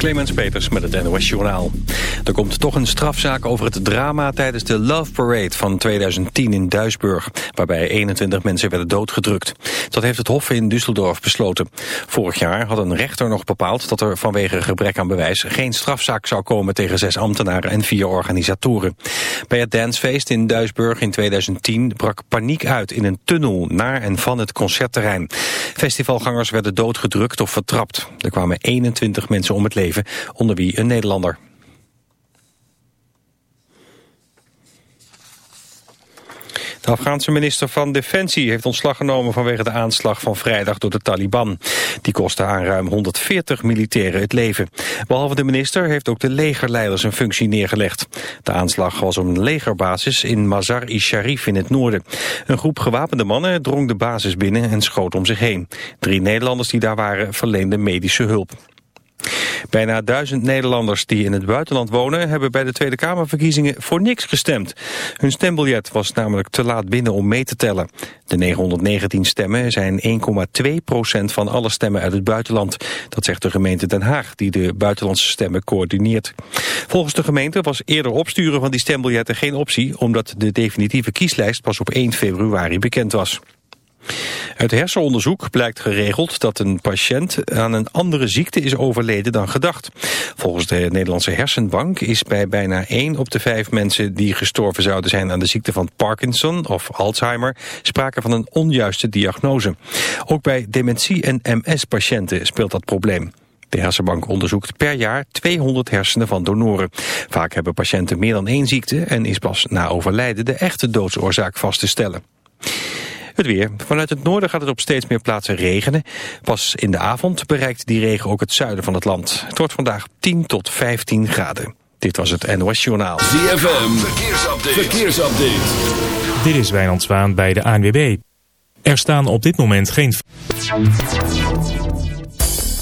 Clemens Peters met het NOS Journaal. Er komt toch een strafzaak over het drama tijdens de Love Parade van 2010 in Duisburg, waarbij 21 mensen werden doodgedrukt. Dat heeft het Hof in Düsseldorf besloten. Vorig jaar had een rechter nog bepaald dat er vanwege gebrek aan bewijs geen strafzaak zou komen tegen zes ambtenaren en vier organisatoren. Bij het dancefeest in Duisburg in 2010 brak paniek uit in een tunnel naar en van het concertterrein. Festivalgangers werden doodgedrukt of vertrapt. Er kwamen 21 mensen om het leven onder wie een Nederlander. De Afghaanse minister van Defensie heeft ontslag genomen vanwege de aanslag van vrijdag door de Taliban. Die kostte aan ruim 140 militairen het leven. Behalve de minister heeft ook de legerleider zijn functie neergelegd. De aanslag was op een legerbasis in Mazar-i-Sharif in het noorden. Een groep gewapende mannen drong de basis binnen en schoot om zich heen. Drie Nederlanders die daar waren verleenden medische hulp. Bijna duizend Nederlanders die in het buitenland wonen... hebben bij de Tweede Kamerverkiezingen voor niks gestemd. Hun stembiljet was namelijk te laat binnen om mee te tellen. De 919 stemmen zijn 1,2 procent van alle stemmen uit het buitenland. Dat zegt de gemeente Den Haag, die de buitenlandse stemmen coördineert. Volgens de gemeente was eerder opsturen van die stembiljetten geen optie... omdat de definitieve kieslijst pas op 1 februari bekend was. Uit hersenonderzoek blijkt geregeld dat een patiënt aan een andere ziekte is overleden dan gedacht. Volgens de Nederlandse Hersenbank is bij bijna 1 op de 5 mensen die gestorven zouden zijn aan de ziekte van Parkinson of Alzheimer sprake van een onjuiste diagnose. Ook bij dementie- en MS-patiënten speelt dat probleem. De hersenbank onderzoekt per jaar 200 hersenen van donoren. Vaak hebben patiënten meer dan één ziekte en is pas na overlijden de echte doodsoorzaak vast te stellen. Het weer. Vanuit het noorden gaat het op steeds meer plaatsen regenen. Pas in de avond bereikt die regen ook het zuiden van het land. Het wordt vandaag 10 tot 15 graden. Dit was het NOS Journaal. ZFM. Verkeersupdate. Verkeersupdate. Dit is Wijnand Zwaan bij de ANWB. Er staan op dit moment geen...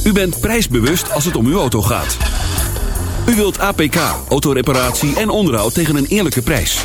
U bent prijsbewust als het om uw auto gaat. U wilt APK, autoreparatie en onderhoud tegen een eerlijke prijs.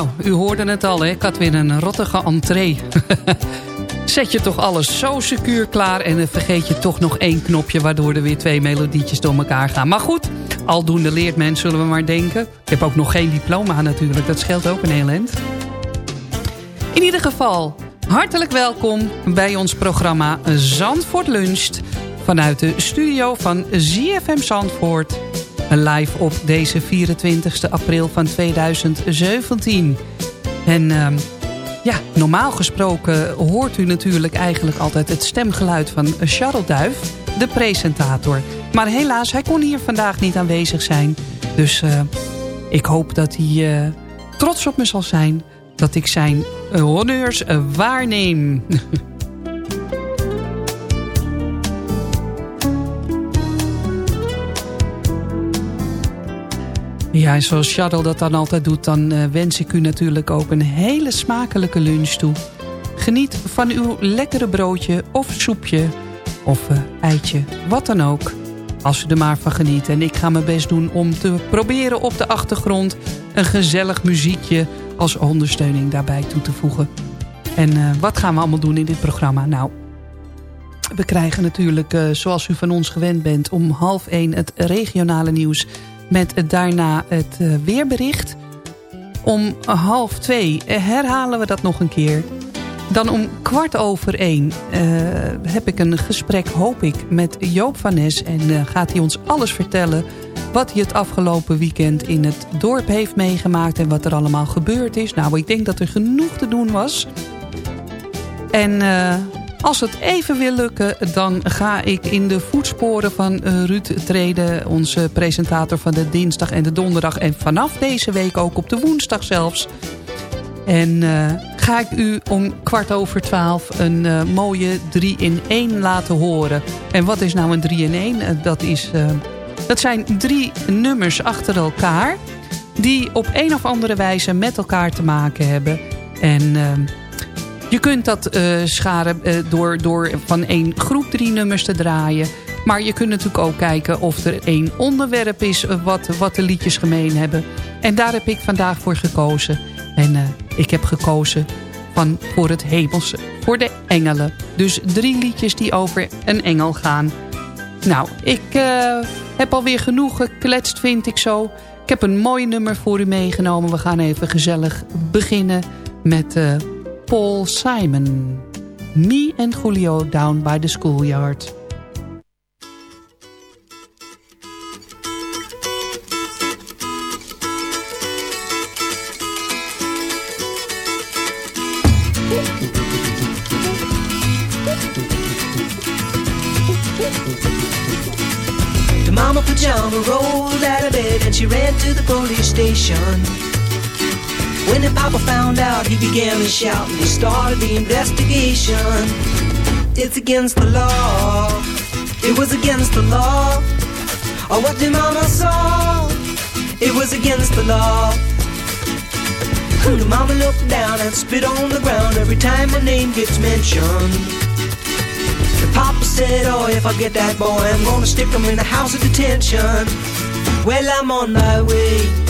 Nou, u hoorde het al, hè? ik had weer een rottige entree. zet je toch alles zo secuur klaar... en vergeet je toch nog één knopje... waardoor er weer twee melodietjes door elkaar gaan. Maar goed, aldoende leert men, zullen we maar denken. Ik heb ook nog geen diploma natuurlijk, dat scheelt ook een heel eind. In ieder geval, hartelijk welkom bij ons programma Zandvoort Luncht... vanuit de studio van ZFM Zandvoort... live op deze 24 april van 2017... En ehm, ja, normaal gesproken hoort u natuurlijk eigenlijk altijd het stemgeluid van Charles Duif, de presentator. Maar helaas, hij kon hier vandaag niet aanwezig zijn. Dus uh, ik hoop dat hij uh, trots op me zal zijn dat ik zijn honneurs waarneem. Ja, en zoals Shadow dat dan altijd doet... dan uh, wens ik u natuurlijk ook een hele smakelijke lunch toe. Geniet van uw lekkere broodje of soepje of uh, eitje, wat dan ook. Als u er maar van geniet. En ik ga mijn best doen om te proberen op de achtergrond... een gezellig muziekje als ondersteuning daarbij toe te voegen. En uh, wat gaan we allemaal doen in dit programma? Nou, we krijgen natuurlijk, zoals u van ons gewend bent... om half één het regionale nieuws met daarna het uh, weerbericht. Om half twee herhalen we dat nog een keer. Dan om kwart over één uh, heb ik een gesprek, hoop ik, met Joop van Nes. En gaat hij ons alles vertellen wat hij het afgelopen weekend in het dorp heeft meegemaakt... en wat er allemaal gebeurd is. Nou, ik denk dat er genoeg te doen was. En als het even wil lukken, dan ga ik in de voetsporen van uh, Ruud treden. Onze presentator van de dinsdag en de donderdag. En vanaf deze week ook op de woensdag zelfs. En uh, ga ik u om kwart over twaalf een uh, mooie 3 in 1 laten horen. En wat is nou een 3 in 1? dat, is, dat zijn drie nummers achter elkaar. Die op een of andere wijze met elkaar te maken hebben. En je kunt dat uh, scharen uh, door, door van één groep drie nummers te draaien. Maar je kunt natuurlijk ook kijken of er één onderwerp is eh, wat, wat de liedjes gemeen hebben. En daar heb ik vandaag voor gekozen. En ik heb gekozen van voor het hemelse, voor de engelen. Dus drie liedjes die over een engel gaan. Nou, ik heb alweer genoeg gekletst, vind ik zo. Ik heb een mooi nummer voor u meegenomen. We gaan even gezellig beginnen met... Paul Simon. Me and Julio down by the schoolyard. The mama pajama rolled out of bed and she ran to the police station. When the papa found out, began to shout and he started the investigation. It's against the law. It was against the law. Or what the mama saw. It was against the law. The mama looked down and spit on the ground every time my name gets mentioned. The papa said, Oh, if I get that boy, I'm gonna stick him in the house of detention. Well, I'm on my way.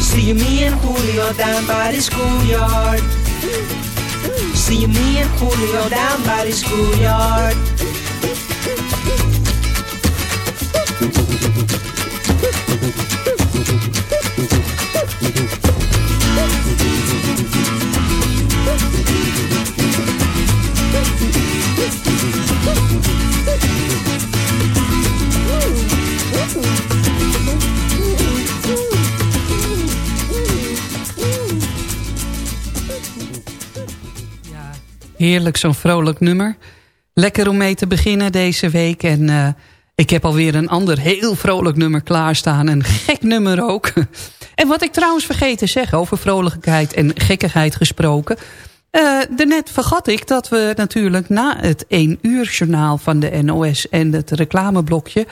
See me and Julio down by the schoolyard. See me and Julio down by the schoolyard. Heerlijk, zo'n vrolijk nummer. Lekker om mee te beginnen deze week. En uh, ik heb alweer een ander heel vrolijk nummer klaarstaan. Een gek nummer ook. En wat ik trouwens vergeten zeg over vrolijkheid en gekkigheid gesproken. Uh, daarnet vergat ik dat we natuurlijk na het 1 uur journaal van de NOS en het reclameblokje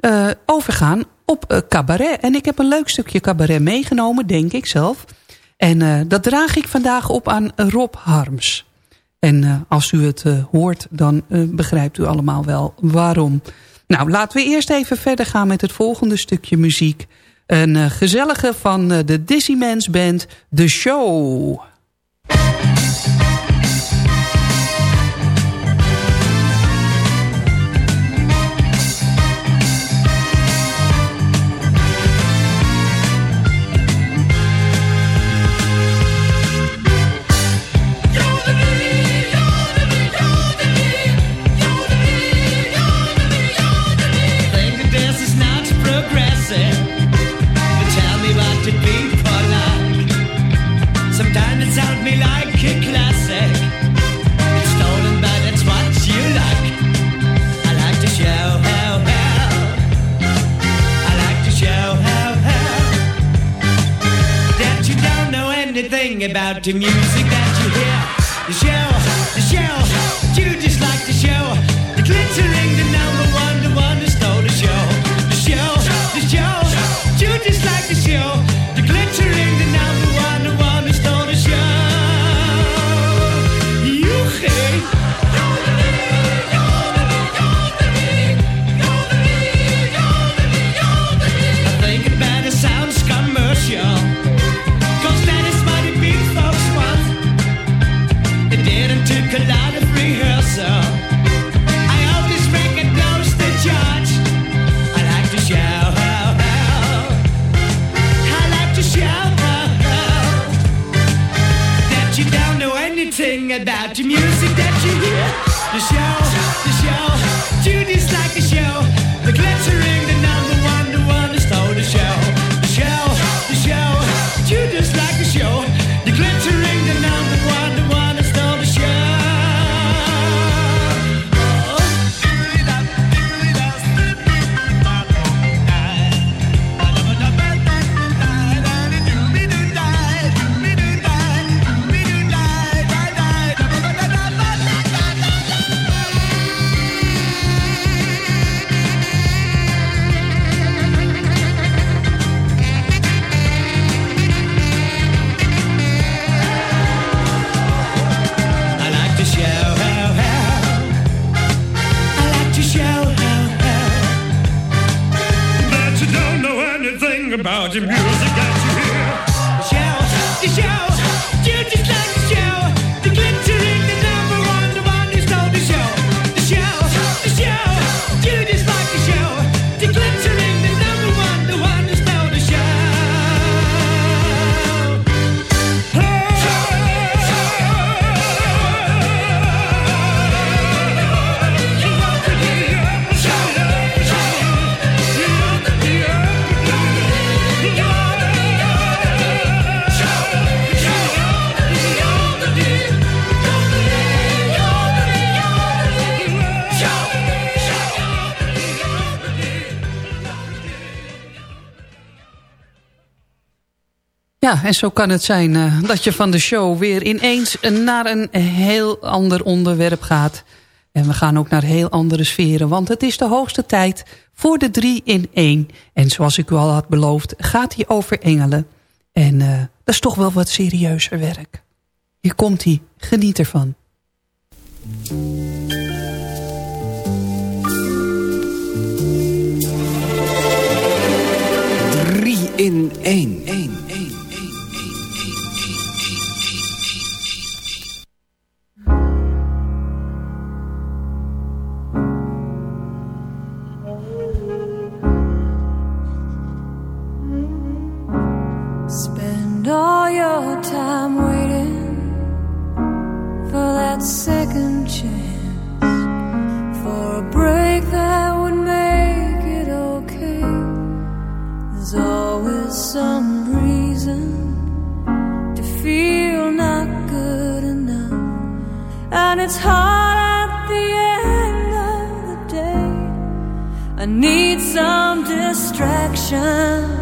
uh, overgaan op cabaret. En ik heb een leuk stukje cabaret meegenomen, denk ik zelf. En dat draag ik vandaag op aan Rob Harms. En uh, als u het uh, hoort, dan uh, begrijpt u allemaal wel waarom. Nou, laten we eerst even verder gaan met het volgende stukje muziek. Een gezellige van de Dizzy Mans Band, The Show. Ja, en zo kan het zijn uh, dat je van de show weer ineens naar een heel ander onderwerp gaat. En we gaan ook naar heel andere sferen, want het is de hoogste tijd voor de 3 in 1. En zoals ik u al had beloofd, gaat hij over engelen. En uh, dat is toch wel wat serieuzer werk. Hier komt hij, geniet ervan. In één. All your time waiting for that second chance, for a break that would make it okay. There's always some reason to feel not good enough, and it's hard at the end of the day. I need some distraction.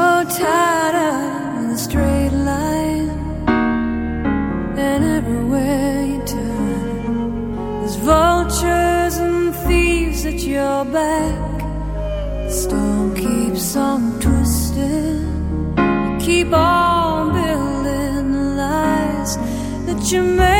So tired of the straight line. And everywhere you turn There's vultures and thieves at your back. The storm keeps on twisting. Keep on building the lies that you make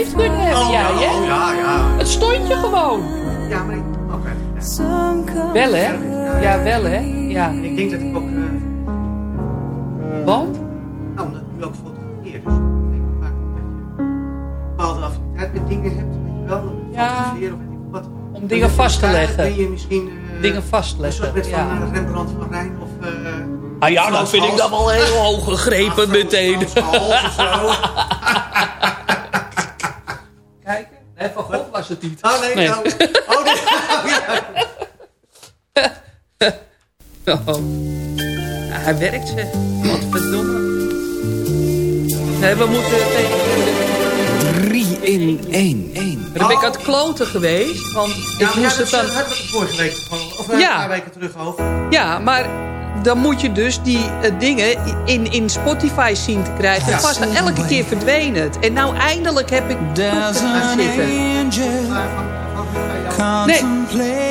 geleefd kunnen hebben, Oh, jij, ja, hè? oh, ja, ja. Het stond je gewoon. Ja, maar ik- oké. Wel, hè? Ja, wel, hè? Ja. Ik denk dat ik ook... eh Want? nou, omdat ik nu ook fotografeer. Dus ik denk vaak dat je een bepaalde affiniteit met dingen hebt. Weet je wel, Ja. fotograferen of wat. Om dingen vast te leggen. Ben je misschien... eh, Dingen vastleggen, Een soort met ja. van uh, Rembrandt van Rijn of... eh Ah ja, dat vind ik dan wel heel hoog gegrepen meteen. Kijk, het niet. Oh nee, Nee. nou. Oh nee. Oh. Ja, hij werkt ze. Wat verdomme. Nee, we moeten tegen... 3 in 1. Dan ben ik aan het kloten geweest. Want ik Ja, ja, moest dat het dan... hadden we het vorige week of eh, Ja. een paar weken terug over. Ja, maar dan moet je dus die eh, dingen in, in Spotify zien te krijgen. Ja. Was dan elke keer verdween het. En nou eindelijk heb ik gaan zitten. Nee.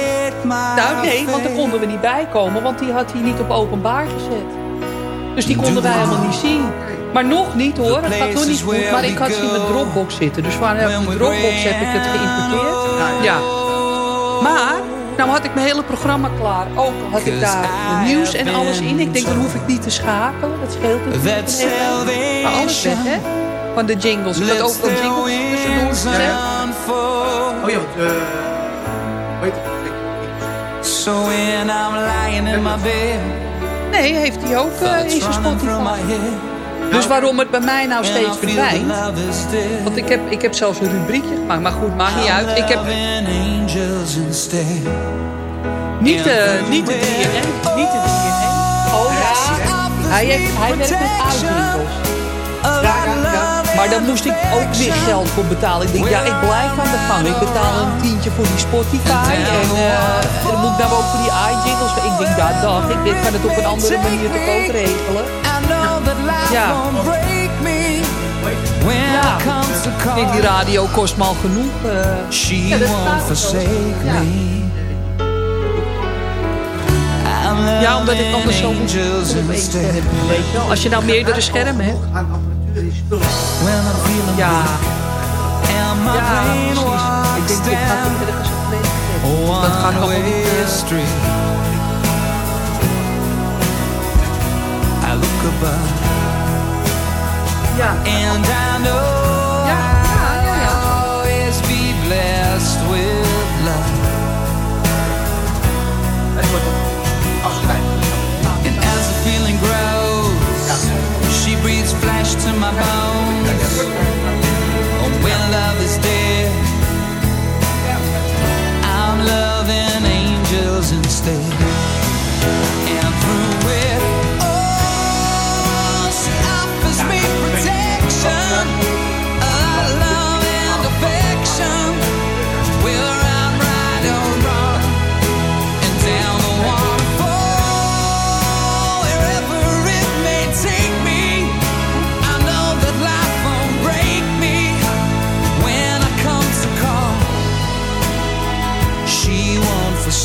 Nou nee, want daar konden we niet bij komen. Want die had hij niet op openbaar gezet. Dus die konden wij helemaal niet zien. Maar nog niet hoor, het gaat nog niet goed. Maar ik had ze in mijn Dropbox zitten. Dus van de Dropbox heb ik het geïmporteerd. Ja. Maar, nou had ik mijn hele programma klaar. Ook had ik daar nieuws en alles in. Ik denk, dan hoef ik niet te schakelen. Dat scheelt natuurlijk. Maar alles weg, hè? Van de jingles. Ik had ook wel jingles tussendoor gezet. Oh ja? So when I'm lying in my bed, Nee, heeft hij ook eh, in zijn Spotify. Dus waarom het bij mij nou steeds verdwijnt... Want ik heb, ik heb zelfs een rubriekje gemaakt. Maar goed, maakt niet uit. Ik heb instead. niet, de niet de 3 Niet de 3 Oh ja. Hij, heeft, hij werkt met uitwinkels. Ja, ja, ja. Maar daar moest ik ook weer geld voor betalen. Ik denk, ja, ik blijf aan de gang. Ik betaal een tientje voor die Spotify. En eh, dan moet ik nou ook voor die iJingles. Ik denk, ja, dag. Ik denk, kan het op een andere manier toch ook regelen. Ja. Ja. Ik denk, die radio kost me al genoeg. eh. ja. Ja. Omdat ik anders zo moet op één scherm. Weet je wel. Als je nou meerdere schermen hebt. In. Ja. Ja, precies. Ik denk, dit gaat niet ergens op. Dat gaat niet... eh, I look above And I know. I'll always be blessed with love. Afscheid. And as the feeling grows, she breathes flesh to my bones. Oh, when love is dead, I'm loving angels instead. And through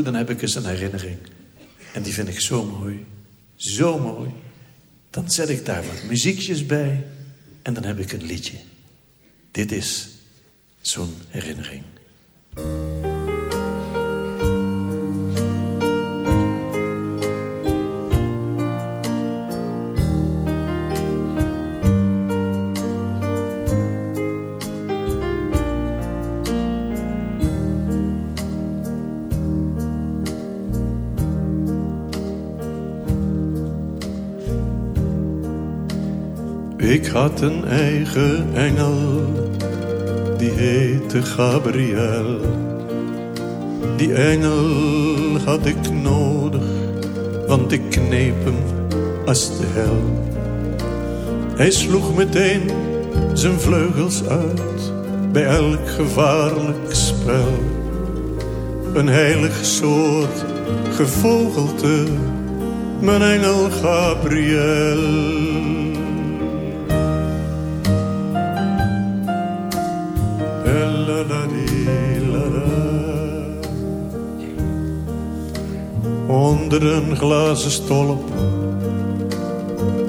Dan heb ik eens een herinnering. En die vind ik zo mooi. Zo mooi. Dan zet ik daar wat muziekjes bij. En dan heb ik een liedje. Dit is zo'n herinnering. Had een eigen engel, die heette Gabriel. Die engel had ik nodig, want ik kneep hem als de hel. Hij sloeg meteen zijn vleugels uit, bij elk gevaarlijk spel. Een heilig soort gevogelte, mijn engel Gabriel. Onder een glazen stolp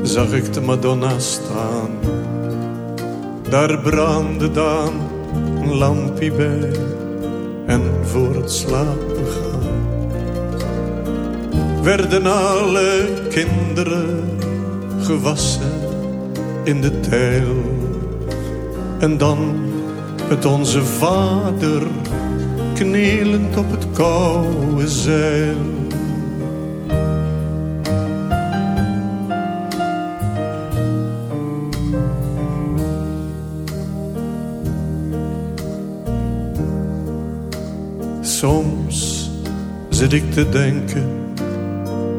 zag ik de Madonna staan. Daar brandde dan een lampje bij en voor het slapen gaan werden alle kinderen gewassen in de tijl. En dan het onze vader knielend op het koude zeil. Soms zit ik te denken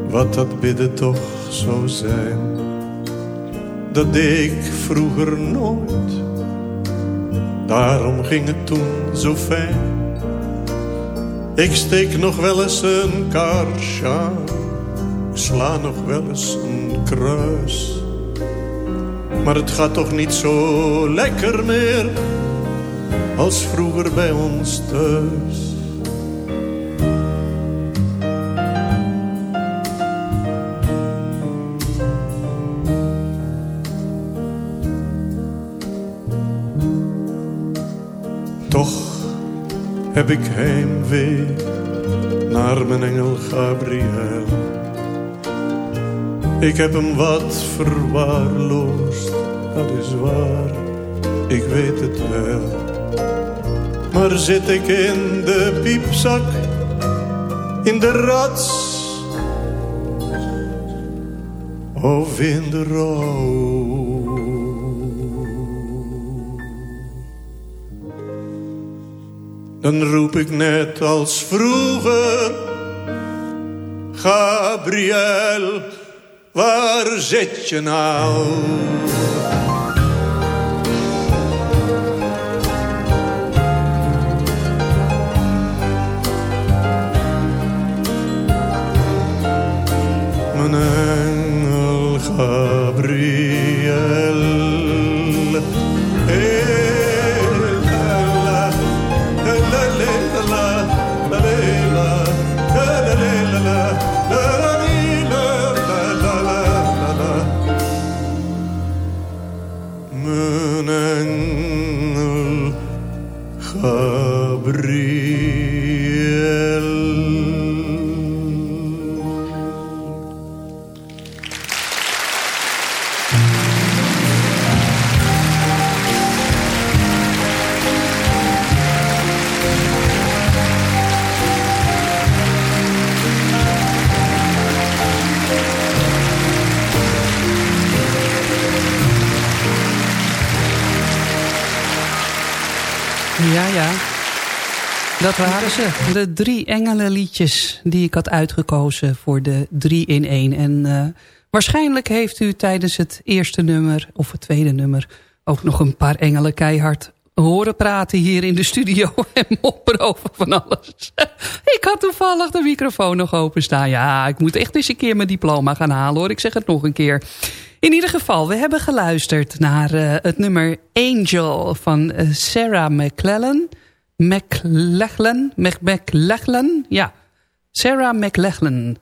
wat dat bidden toch zou zijn. Dat deed ik vroeger nooit, daarom ging het toen zo fijn. Ik steek nog wel eens een kaarsje aan, sla nog wel eens een kruis. Maar het gaat toch niet zo lekker meer als vroeger bij ons thuis. Heb ik heimwee naar mijn engel Gabriel. Ik heb hem wat verwaarloosd, dat is waar, ik weet het wel. Maar zit ik in de piepzak, in de rats of in de rouw? Dan roep ik net als vroeger, Gabriel, waar zit je nou? Dat waren ze. De drie engelenliedjes die ik had uitgekozen voor de drie in één. En eh, waarschijnlijk heeft u tijdens het eerste nummer of het tweede nummer... ook nog een paar engelen keihard horen praten hier in de studio... en mopperen over van alles. ik had toevallig de microfoon nog openstaan. Ja, ik moet echt eens een keer mijn diploma gaan halen hoor. Ik zeg het nog een keer. In ieder geval, we hebben geluisterd naar eh, het nummer Angel van eh, Sarah McClellan. McLachlan, Mc- McLachlan, ja. Sarah McLachlan.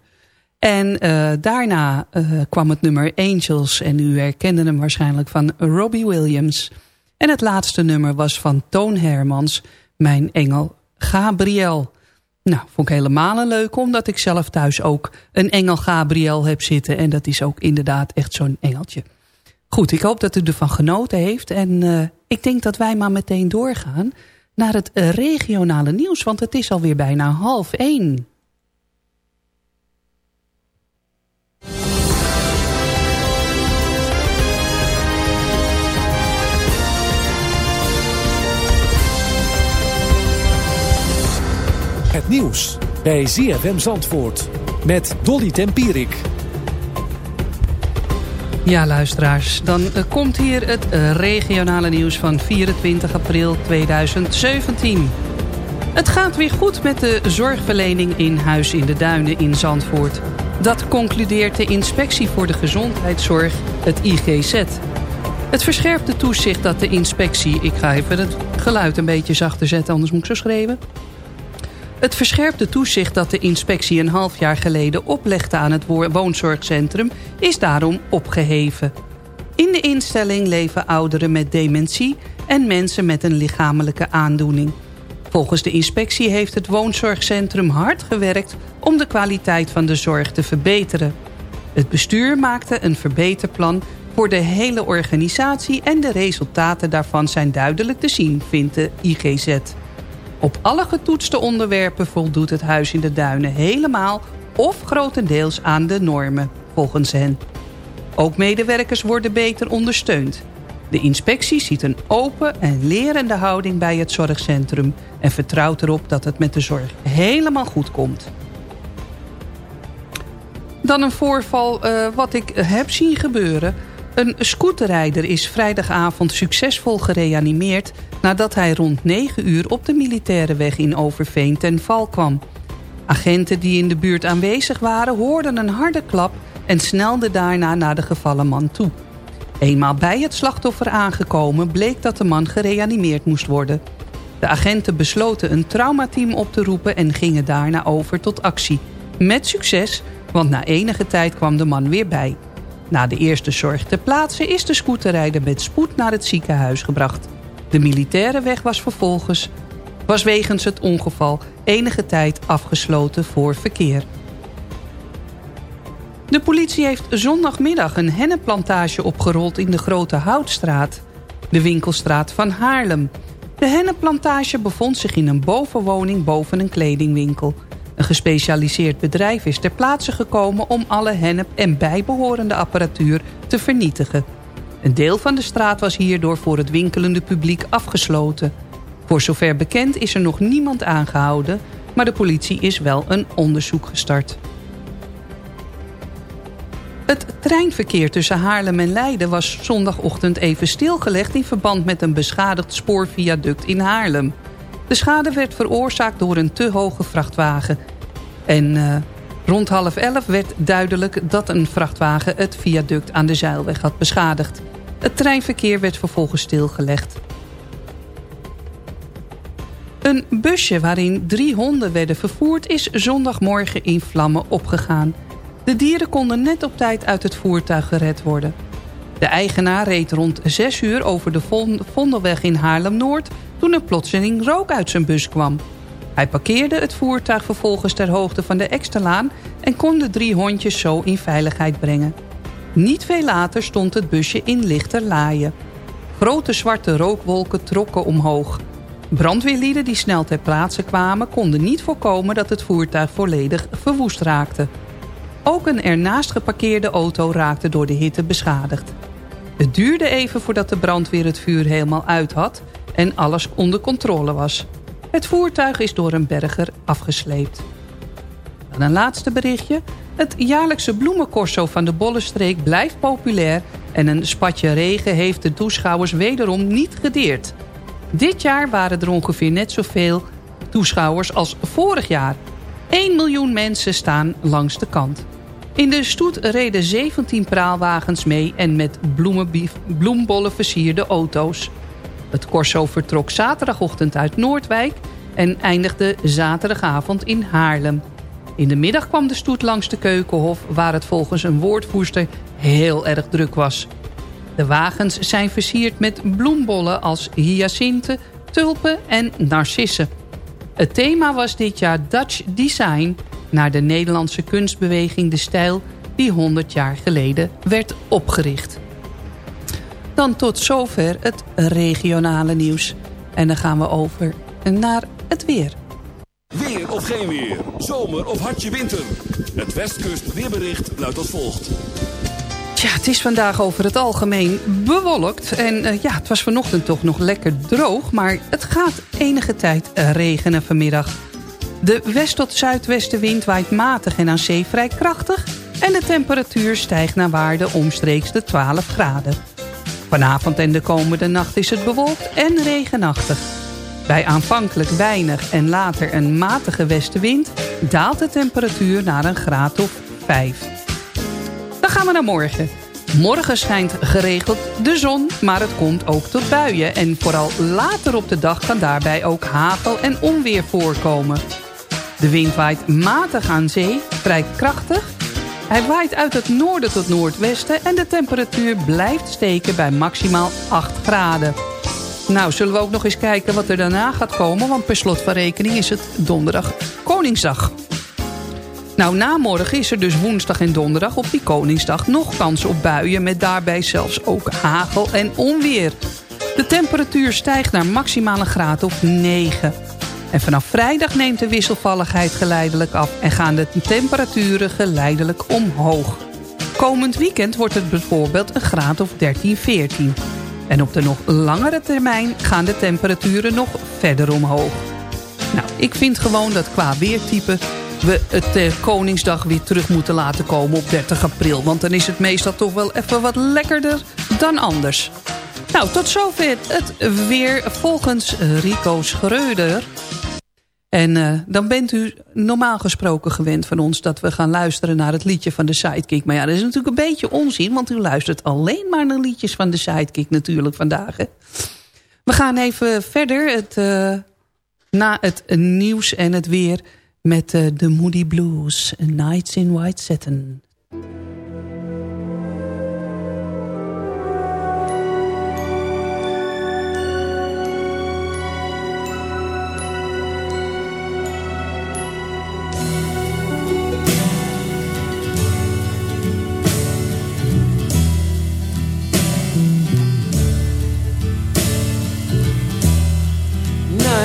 En eh, daarna eh, kwam het nummer Angels en u herkende hem waarschijnlijk van Robbie Williams. En het laatste nummer was van Toon Hermans, Mijn Engel Gabriel. Nou, vond ik helemaal een leuk, omdat ik zelf thuis ook een engel Gabriel heb zitten. En dat is ook inderdaad echt zo'n engeltje. Goed, ik hoop dat u ervan genoten heeft. En eh, ik denk dat wij maar meteen doorgaan naar het regionale nieuws, want het is alweer bijna half één. Het nieuws bij ZFM Zandvoort met Dolly Tempierik. Ja, luisteraars, dan eh, komt hier het eh, regionale nieuws van 24 april 2017. Het gaat weer goed met de zorgverlening in Huis in de Duinen in Zandvoort. Dat concludeert de Inspectie voor de Gezondheidszorg, het IGZ. Het verscherpte toezicht dat de inspectie... Ik ga even het geluid een beetje zachter zetten, anders moet ik zo schreeuwen. Het verscherpte toezicht dat de inspectie een half jaar geleden oplegde aan het wo- woonzorgcentrum is daarom opgeheven. In de instelling leven ouderen met dementie en mensen met een lichamelijke aandoening. Volgens de inspectie heeft het woonzorgcentrum hard gewerkt om de kwaliteit van de zorg te verbeteren. Het bestuur maakte een verbeterplan voor de hele organisatie en de resultaten daarvan zijn duidelijk te zien, vindt de IGZ. Op alle getoetste onderwerpen voldoet het Huis in de Duinen helemaal of grotendeels aan de normen, volgens hen. Ook medewerkers worden beter ondersteund. De inspectie ziet een open en lerende houding bij het zorgcentrum... en vertrouwt erop dat het met de zorg helemaal goed komt. Dan een voorval eh, wat ik heb zien gebeuren. Een scooterrijder is vrijdagavond succesvol gereanimeerd... nadat hij rond 9 uur op de militaire weg in Overveen ten val kwam. Agenten die in de buurt aanwezig waren hoorden een harde klap... en snelden daarna naar de gevallen man toe. Eenmaal bij het slachtoffer aangekomen bleek dat de man gereanimeerd moest worden. De agenten besloten een traumateam op te roepen en gingen daarna over tot actie. Met succes, want na enige tijd kwam de man weer bij. Na de eerste zorg ter plaatse is de scooterrijder met spoed naar het ziekenhuis gebracht. De militaire weg was vervolgens was wegens het ongeval enige tijd afgesloten voor verkeer. De politie heeft zondagmiddag een hennepplantage opgerold in de Grote Houtstraat. De winkelstraat van Haarlem. De hennepplantage bevond zich in een bovenwoning boven een kledingwinkel. Een gespecialiseerd bedrijf is ter plaatse gekomen om alle hennep en bijbehorende apparatuur te vernietigen. Een deel van de straat was hierdoor voor het winkelende publiek afgesloten. Voor zover bekend is er nog niemand aangehouden, maar de politie is wel een onderzoek gestart. Het treinverkeer tussen Haarlem en Leiden was zondagochtend even stilgelegd... in verband met een beschadigd spoorviaduct in Haarlem. De schade werd veroorzaakt door een te hoge vrachtwagen. En uh, rond half elf werd duidelijk dat een vrachtwagen... het viaduct aan de Zeilweg had beschadigd. Het treinverkeer werd vervolgens stilgelegd. Een busje waarin drie honden werden vervoerd... is zondagmorgen in vlammen opgegaan... De dieren konden net op tijd uit het voertuig gered worden. De eigenaar reed rond 6 uur over de Vondelweg in Haarlem-Noord... toen er plotseling rook uit zijn bus kwam. Hij parkeerde het voertuig vervolgens ter hoogte van de Eksterlaan... en kon de drie hondjes zo in veiligheid brengen. Niet veel later stond het busje in lichter laaien. Grote zwarte rookwolken trokken omhoog. Brandweerlieden die snel ter plaatse kwamen... konden niet voorkomen dat het voertuig volledig verwoest raakte. Ook een ernaast geparkeerde auto raakte door de hitte beschadigd. Het duurde even voordat de brandweer het vuur helemaal uit had... en alles onder controle was. Het voertuig is door een berger afgesleept. Een laatste berichtje. Het jaarlijkse bloemencorso van de Bollenstreek blijft populair... en een spatje regen heeft de toeschouwers wederom niet gedeerd. Dit jaar waren er ongeveer net zoveel toeschouwers als vorig jaar... 1 miljoen mensen staan langs de kant. In de stoet reden 17 praalwagens mee en met bloembollen versierde auto's. Het corso vertrok zaterdagochtend uit Noordwijk en eindigde zaterdagavond in Haarlem. In de middag kwam de stoet langs de Keukenhof... waar het volgens een woordvoerster heel erg druk was. De wagens zijn versierd met bloembollen als hyacinten, tulpen en narcissen. Het thema was dit jaar Dutch Design... naar de Nederlandse kunstbeweging De Stijl... die 100 jaar geleden werd opgericht. Dan tot zover het regionale nieuws. En dan gaan we over naar het weer. Weer of geen weer, zomer of hartje winter. Het Westkust weerbericht luidt als volgt. Tja, het is vandaag over het algemeen bewolkt. En uh, ja, het was vanochtend toch nog lekker droog. Maar het gaat enige tijd regenen vanmiddag. De west- tot zuidwestenwind waait matig en aan zee vrij krachtig... en de temperatuur stijgt naar waarde omstreeks de 12 graden. Vanavond en de komende nacht is het bewolkt en regenachtig. Bij aanvankelijk weinig en later een matige westenwind... daalt de temperatuur naar een graad of 5. Dan gaan we naar morgen. Morgen schijnt geregeld de zon, maar het komt ook tot buien. En vooral later op de dag kan daarbij ook hagel en onweer voorkomen. De wind waait matig aan zee, vrij krachtig. Hij waait uit het noorden tot noordwesten... en de temperatuur blijft steken bij maximaal 8 graden. Nou, zullen we ook nog eens kijken wat er daarna gaat komen... want per slot van rekening is het donderdag Koningsdag. Nou, na morgen is er dus woensdag en donderdag op die Koningsdag nog kans op buien... met daarbij zelfs ook hagel en onweer. De temperatuur stijgt naar maximaal een graad of 9. En vanaf vrijdag neemt de wisselvalligheid geleidelijk af... en gaan de temperaturen geleidelijk omhoog. Komend weekend wordt het bijvoorbeeld een graad of 13, 14. En op de nog langere termijn gaan de temperaturen nog verder omhoog. Nou, ik vind gewoon dat qua weertype we het eh, Koningsdag weer terug moeten laten komen op 30 april. Want dan is het meestal toch wel even wat lekkerder dan anders. Nou, tot zover het weer volgens Rico Schreuder. En eh, dan bent u normaal gesproken gewend van ons... dat we gaan luisteren naar het liedje van de Sidekick. Maar ja, dat is natuurlijk een beetje onzin... want u luistert alleen maar naar liedjes van de Sidekick natuurlijk vandaag. Hè? We gaan even verder het, eh, na het nieuws en het weer... met eh, de Moody Blues, Nights in White Satin.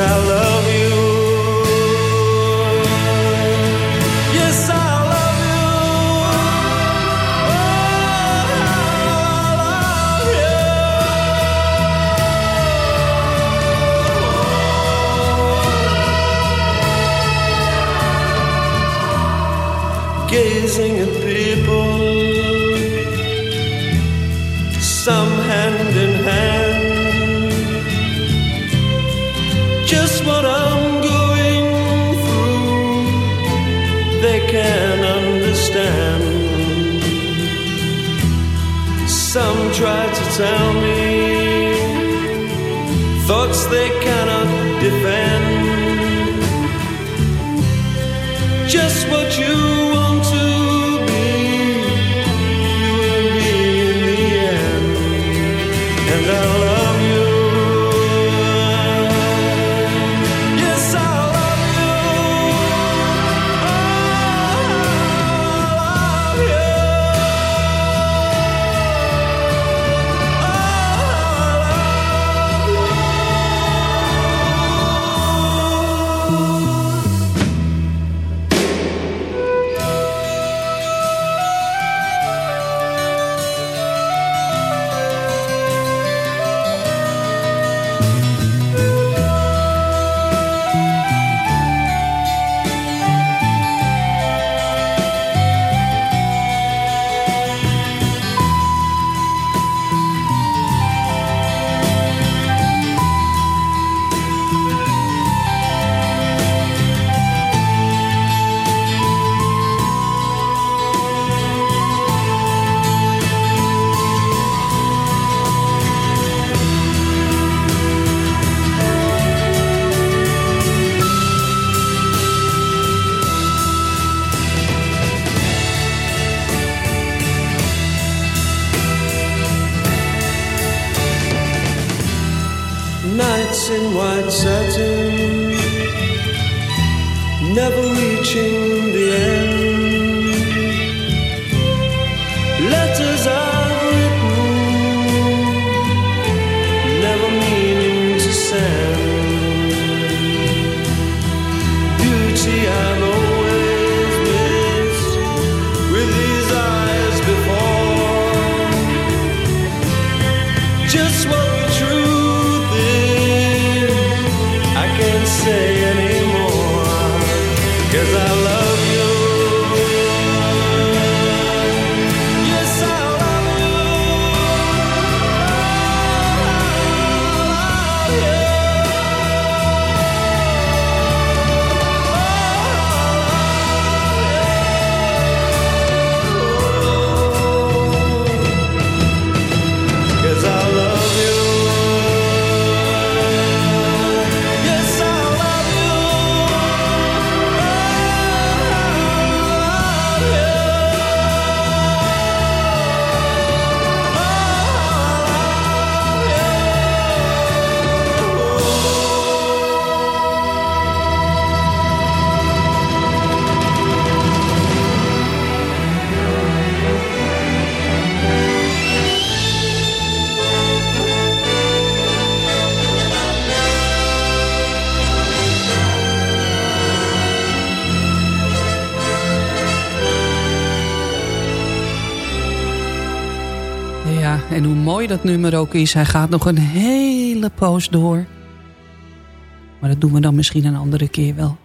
I love Try to tell me thoughts they cannot nummer ook is. Hij gaat nog een hele poos door. Maar dat doen we dan misschien een andere keer wel.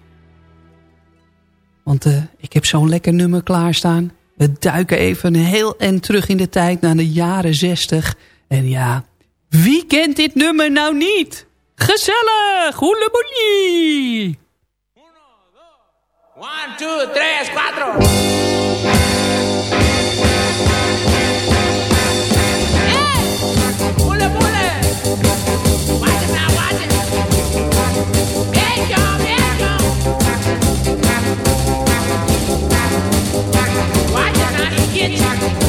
Want eh, ik heb zo'n lekker nummer klaarstaan. We duiken even heel en terug in de tijd naar de jaren zestig. En ja, wie kent dit nummer nou niet? Gezellig! Hoeleboelie! One, two, tres, cuatro. It's tackled.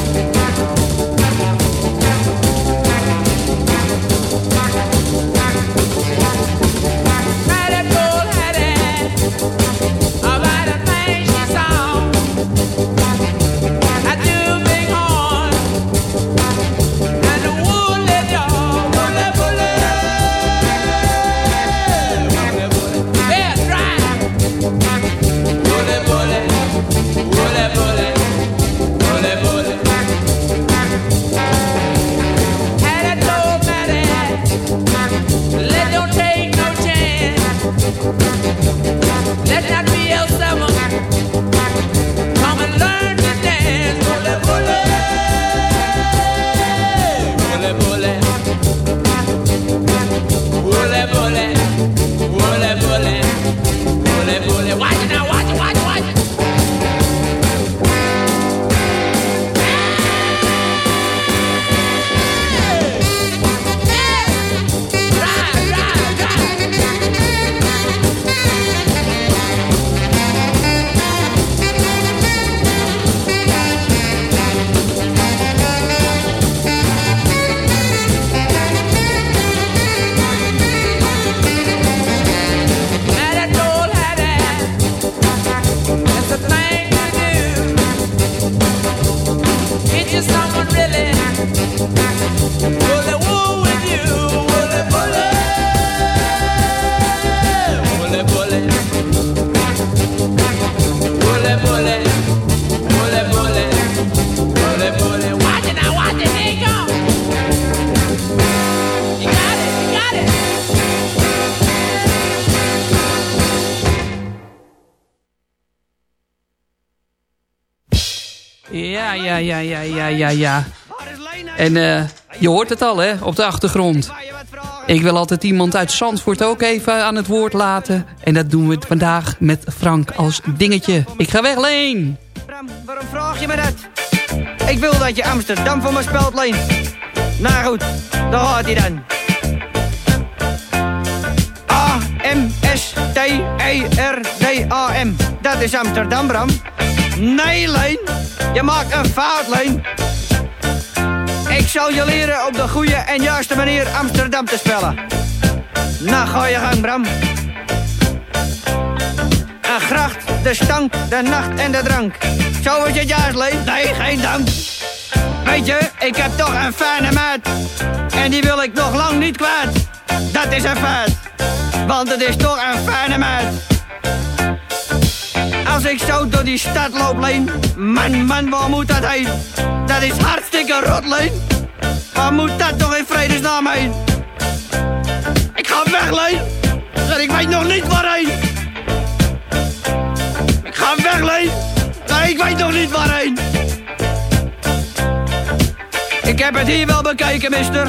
Ja, ja, ja, ja, ja. En eh, je hoort het al, hè, op de achtergrond. Ik wil altijd iemand uit Zandvoort ook even aan het woord laten. En dat doen we vandaag met Frank als dingetje. Ik ga weg, Leen! Waarom vraag je me dat? Ik wil dat je Amsterdam voor me spelt, Leen. Nou goed, daar gaat hij dan. A-M-S-T-E-R-D-A-M. Dat is Amsterdam, Bram. Nee, Leen. Je maakt een fout, Leen. Ik zal je leren op de goede en juiste manier Amsterdam te spellen. Nou, ga je gang, Bram. Een gracht, de stank, de nacht en de drank. Zo is het juist, Leen. Nee, geen dank. Weet je, ik heb toch een fijne maat. En die wil ik nog lang niet kwijt. Dat is een feit. Want het is toch een fijne maat. Als ik zo door die stad loop, Leen. Man, man, waar moet dat heen? Dat is hartstikke rot, Leen. Waar moet dat toch in vredesnaam heen? Ik ga weg, Leen. En ik weet nog niet waarheen. Ik ga weg, Leen. Nee, ik weet nog niet waarheen. Ik heb het hier wel bekeken, mister.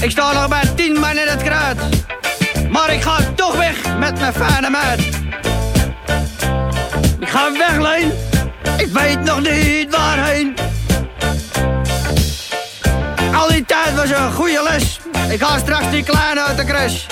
Ik sta nog bij tien man in het kruid. Maar ik ga toch weg met mijn fijne maat. Ik ga weg, Leen. Ik weet nog niet waarheen. Al die tijd was een goede les. Ik ga straks die kleine uit de crash.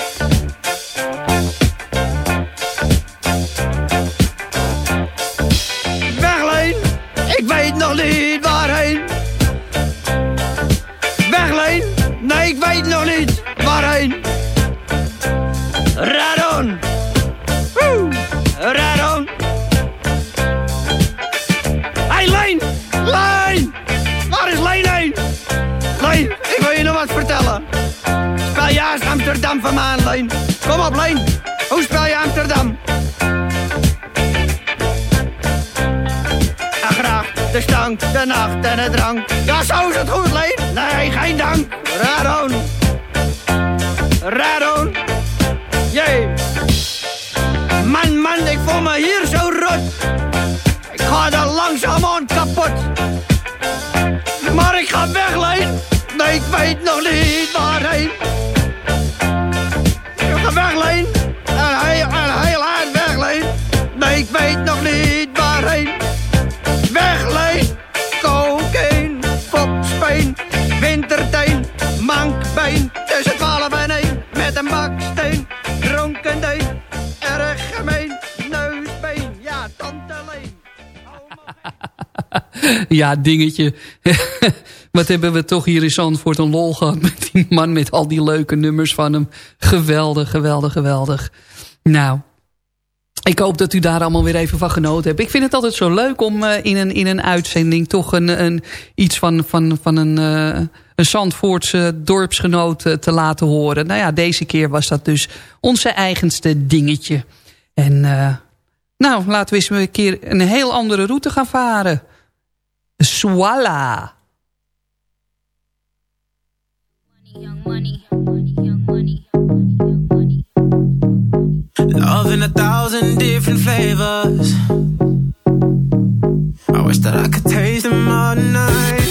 Amsterdam van. Kom op, Leen. Hoe spel je Amsterdam? Ah, graag de stank, de nacht en de drank. Ja, zo is het goed, Leen. Nee, geen dank. Radon. Radon. Jee. Man, man, ik voel me hier zo rot. Ik ga er langzaam kapot. Maar ik ga weg, Leen. Nee, ik weet nog niet waarheen. Ja, dingetje. Wat hebben we toch hier in Zandvoort een lol gehad met die man met al die leuke nummers van hem. Geweldig, geweldig, geweldig. Nou, ik hoop dat u daar allemaal weer even van genoten hebt. Ik vind het altijd zo leuk om eh, in, een, in een uitzending toch een, een, iets van, van, van een, eh, een Zandvoortse dorpsgenoot eh, te laten horen. Nou ja, deze keer was dat dus onze eigenste dingetje. En nou, laten we eens een keer een heel andere route gaan varen. Swalla. Love in a thousand different flavors. I wish that I could taste them all night.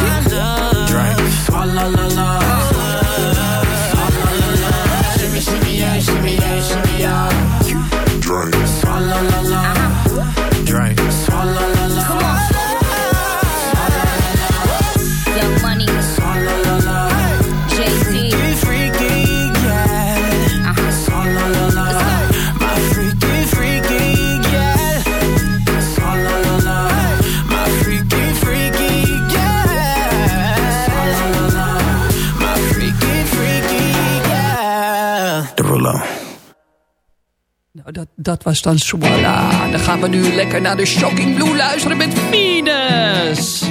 dat, was dan Swalla. Dan gaan we nu lekker naar de Shocking Blue luisteren met Venus.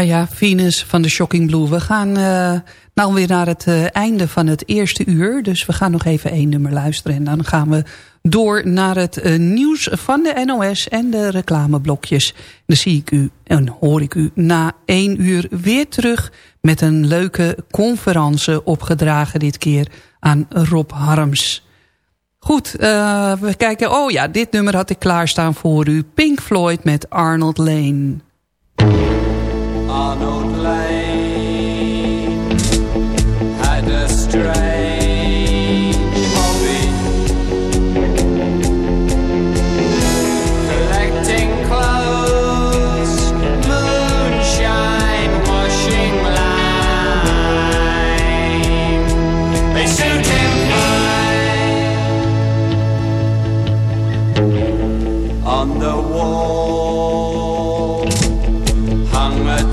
Ja, ja, Venus van de Shocking Blue. We gaan eh nou weer naar het eh, einde van het eerste uur. Dus we gaan nog even één nummer luisteren. En dan gaan we door naar het eh, nieuws van de NOS en de reclameblokjes. Dan zie ik u en hoor ik u na één uur weer terug... met een leuke conferentie opgedragen dit keer aan Rob Harms. Goed, we kijken. Oh ja, dit nummer had ik klaarstaan voor u. Pink Floyd met Arnold Lane. Arnold Lane had a stray.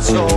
soul.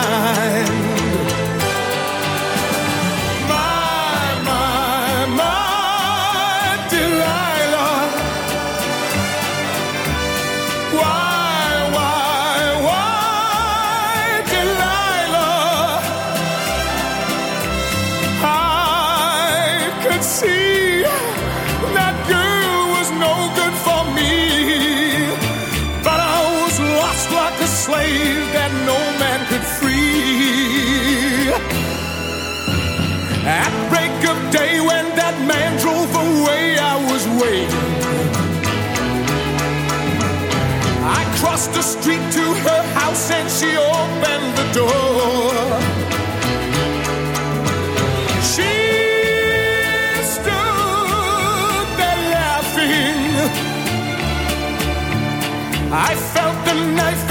across the street to her house and she opened the door. She stood there laughing. I felt the knife.